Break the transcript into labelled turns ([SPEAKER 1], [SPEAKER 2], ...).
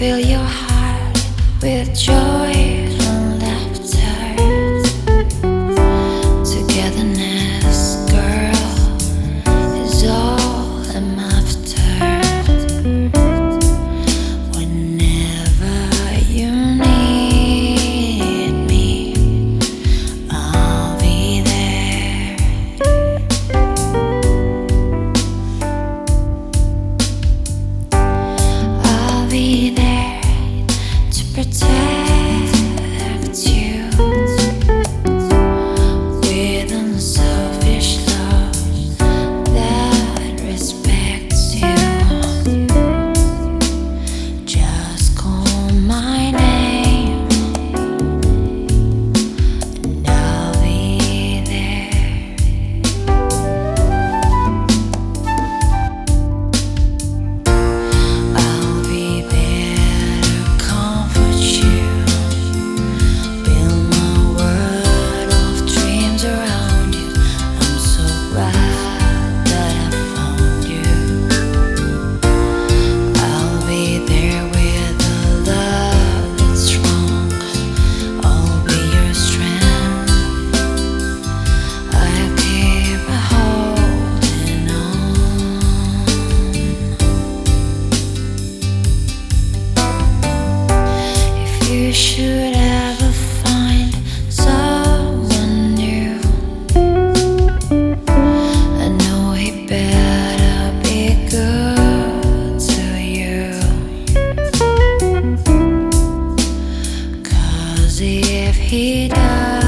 [SPEAKER 1] fill your heart with joy if he does,